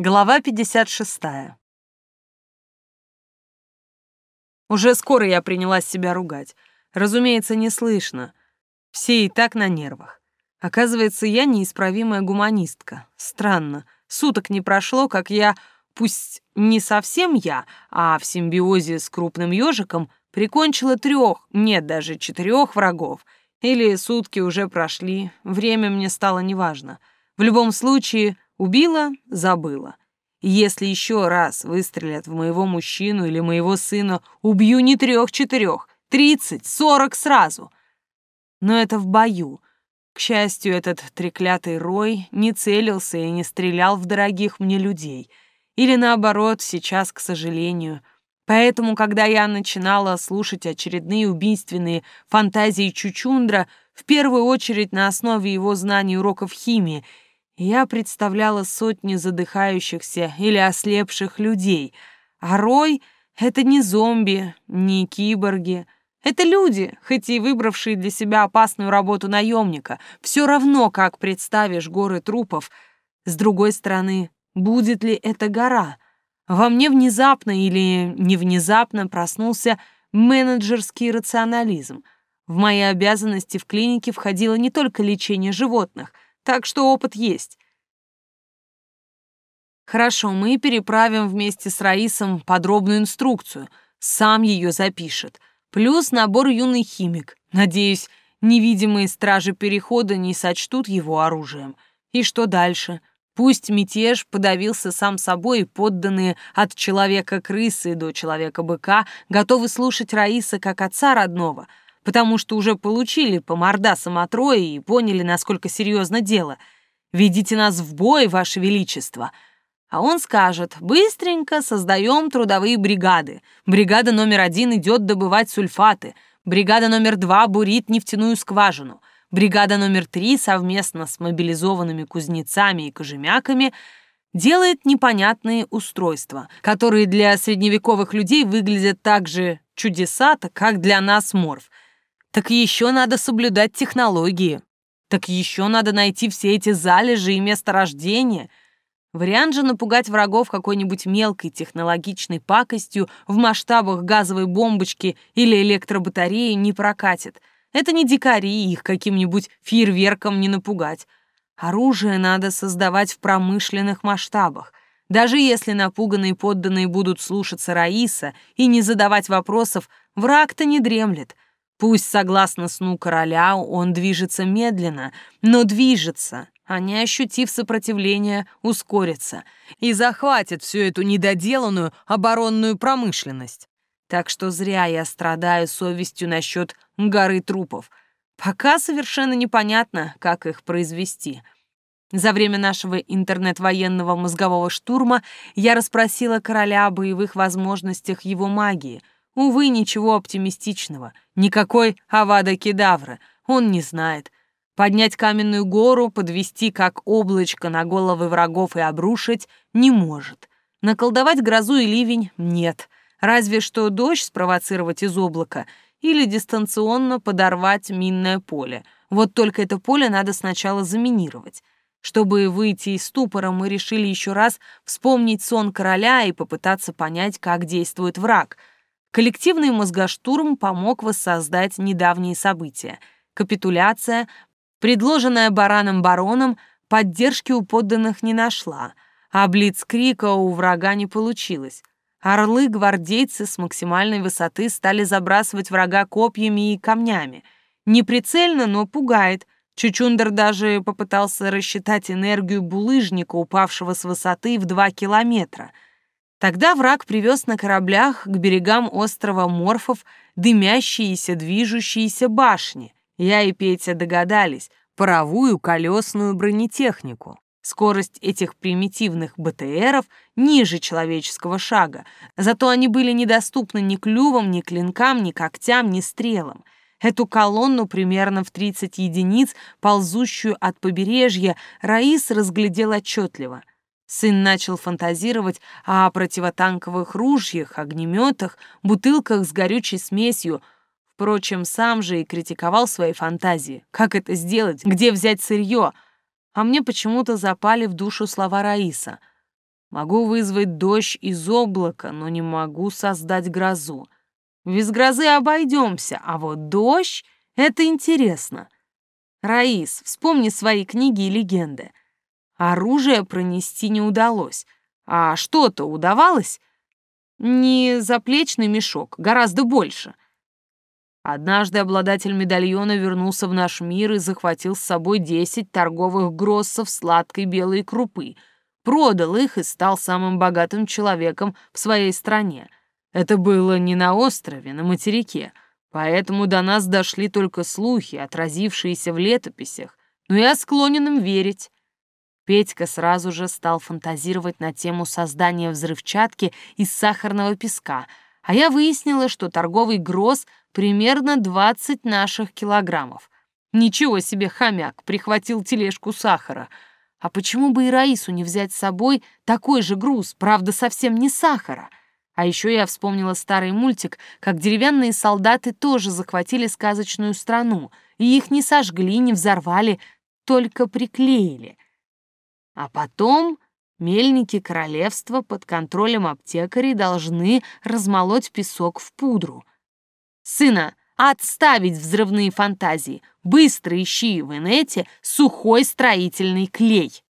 Глава 56. Уже скоро я принялась себя ругать. Разумеется, не слышно. Все и так на нервах. Оказывается, я неисправимая гуманистка. Странно. Суток не прошло, как я, пусть не совсем я, а в симбиозе с крупным ежиком, прикончила трех, нет, даже четырех врагов. Или сутки уже прошли, время мне стало неважно. В любом случае, Убила — забыла. Если еще раз выстрелят в моего мужчину или моего сына, убью не трех-четырех, тридцать, сорок сразу. Но это в бою. К счастью, этот треклятый рой не целился и не стрелял в дорогих мне людей. Или наоборот, сейчас, к сожалению. Поэтому, когда я начинала слушать очередные убийственные фантазии Чучундра, в первую очередь на основе его знаний уроков химии — я представляла сотни задыхающихся или ослепших людей, а Рой — это не зомби, не киборги. Это люди, хоть и выбравшие для себя опасную работу наемника. Все равно, как представишь горы трупов. С другой стороны, будет ли это гора? Во мне внезапно или не внезапно проснулся менеджерский рационализм. В мои обязанности в клинике входило не только лечение животных — так что опыт есть. Хорошо, мы переправим вместе с Раисом подробную инструкцию. Сам ее запишет. Плюс набор юный химик. Надеюсь, невидимые стражи перехода не сочтут его оружием. И что дальше? Пусть мятеж подавился сам собой, и подданные от человека-крысы до человека-быка готовы слушать Раиса как отца родного — потому что уже получили по мордасам от Роя и поняли, насколько серьезно дело. Ведите нас в бой, Ваше Величество. А он скажет, быстренько создаем трудовые бригады. Бригада номер один идет добывать сульфаты. Бригада номер два бурит нефтяную скважину. Бригада номер три совместно с мобилизованными кузнецами и кожемяками делает непонятные устройства, которые для средневековых людей выглядят так же чудесато, как для нас морф — так еще надо соблюдать технологии. Так еще надо найти все эти залежи и месторождения. Вариант же напугать врагов какой-нибудь мелкой технологичной пакостью в масштабах газовой бомбочки или электробатареи не прокатит. Это не дикари, их каким-нибудь фейерверком не напугать. Оружие надо создавать в промышленных масштабах. Даже если напуганные подданные будут слушаться Раиса и не задавать вопросов, враг-то не дремлет — Пусть, согласно сну короля, он движется медленно, но движется, а не ощутив сопротивления, ускорится и захватит всю эту недоделанную оборонную промышленность. Так что зря я страдаю совестью насчет горы трупов. Пока совершенно непонятно, как их произвести. За время нашего интернет-военного мозгового штурма я расспросила короля о боевых возможностях его магии — Увы, ничего оптимистичного. Никакой авада кедавра. Он не знает. Поднять каменную гору, подвести как облачко на головы врагов и обрушить не может. Наколдовать грозу и ливень нет. Разве что дождь спровоцировать из облака или дистанционно подорвать минное поле. Вот только это поле надо сначала заминировать. Чтобы выйти из ступора, мы решили еще раз вспомнить сон короля и попытаться понять, как действует враг — Коллективный мозгоштурм помог воссоздать недавние события. Капитуляция, предложенная бараном-бароном, поддержки у подданных не нашла, а блицкрика у врага не получилось. Орлы-гвардейцы с максимальной высоты стали забрасывать врага копьями и камнями. Неприцельно, но пугает. Чучундер даже попытался рассчитать энергию булыжника, упавшего с высоты в два километра — Тогда враг привез на кораблях к берегам острова Морфов дымящиеся, движущиеся башни. Я и Петя догадались, паровую колесную бронетехнику. Скорость этих примитивных БТРов ниже человеческого шага, зато они были недоступны ни клювам, ни клинкам, ни когтям, ни стрелам. Эту колонну примерно в 30 единиц, ползущую от побережья, Раис разглядел отчетливо. Сын начал фантазировать о противотанковых ружьях, огнеметах, бутылках с горючей смесью. Впрочем, сам же и критиковал свои фантазии. Как это сделать? Где взять сырье? А мне почему-то запали в душу слова Раиса. Могу вызвать дождь из облака, но не могу создать грозу. Без грозы обойдемся, а вот дождь — это интересно. Раис, вспомни свои книги и легенды. Оружие пронести не удалось. А что-то удавалось? Не заплечный мешок, гораздо больше. Однажды обладатель медальона вернулся в наш мир и захватил с собой десять торговых гроссов сладкой белой крупы, продал их и стал самым богатым человеком в своей стране. Это было не на острове, на материке, поэтому до нас дошли только слухи, отразившиеся в летописях, но я склонен им верить. Петька сразу же стал фантазировать на тему создания взрывчатки из сахарного песка, а я выяснила, что торговый гроз примерно 20 наших килограммов. Ничего себе хомяк, прихватил тележку сахара. А почему бы и Раису не взять с собой такой же груз, правда, совсем не сахара? А еще я вспомнила старый мультик, как деревянные солдаты тоже захватили сказочную страну, и их не сожгли, не взорвали, только приклеили — а потом мельники королевства под контролем аптекарей должны размолоть песок в пудру. Сына, отставить взрывные фантазии. Быстро ищи в инете сухой строительный клей.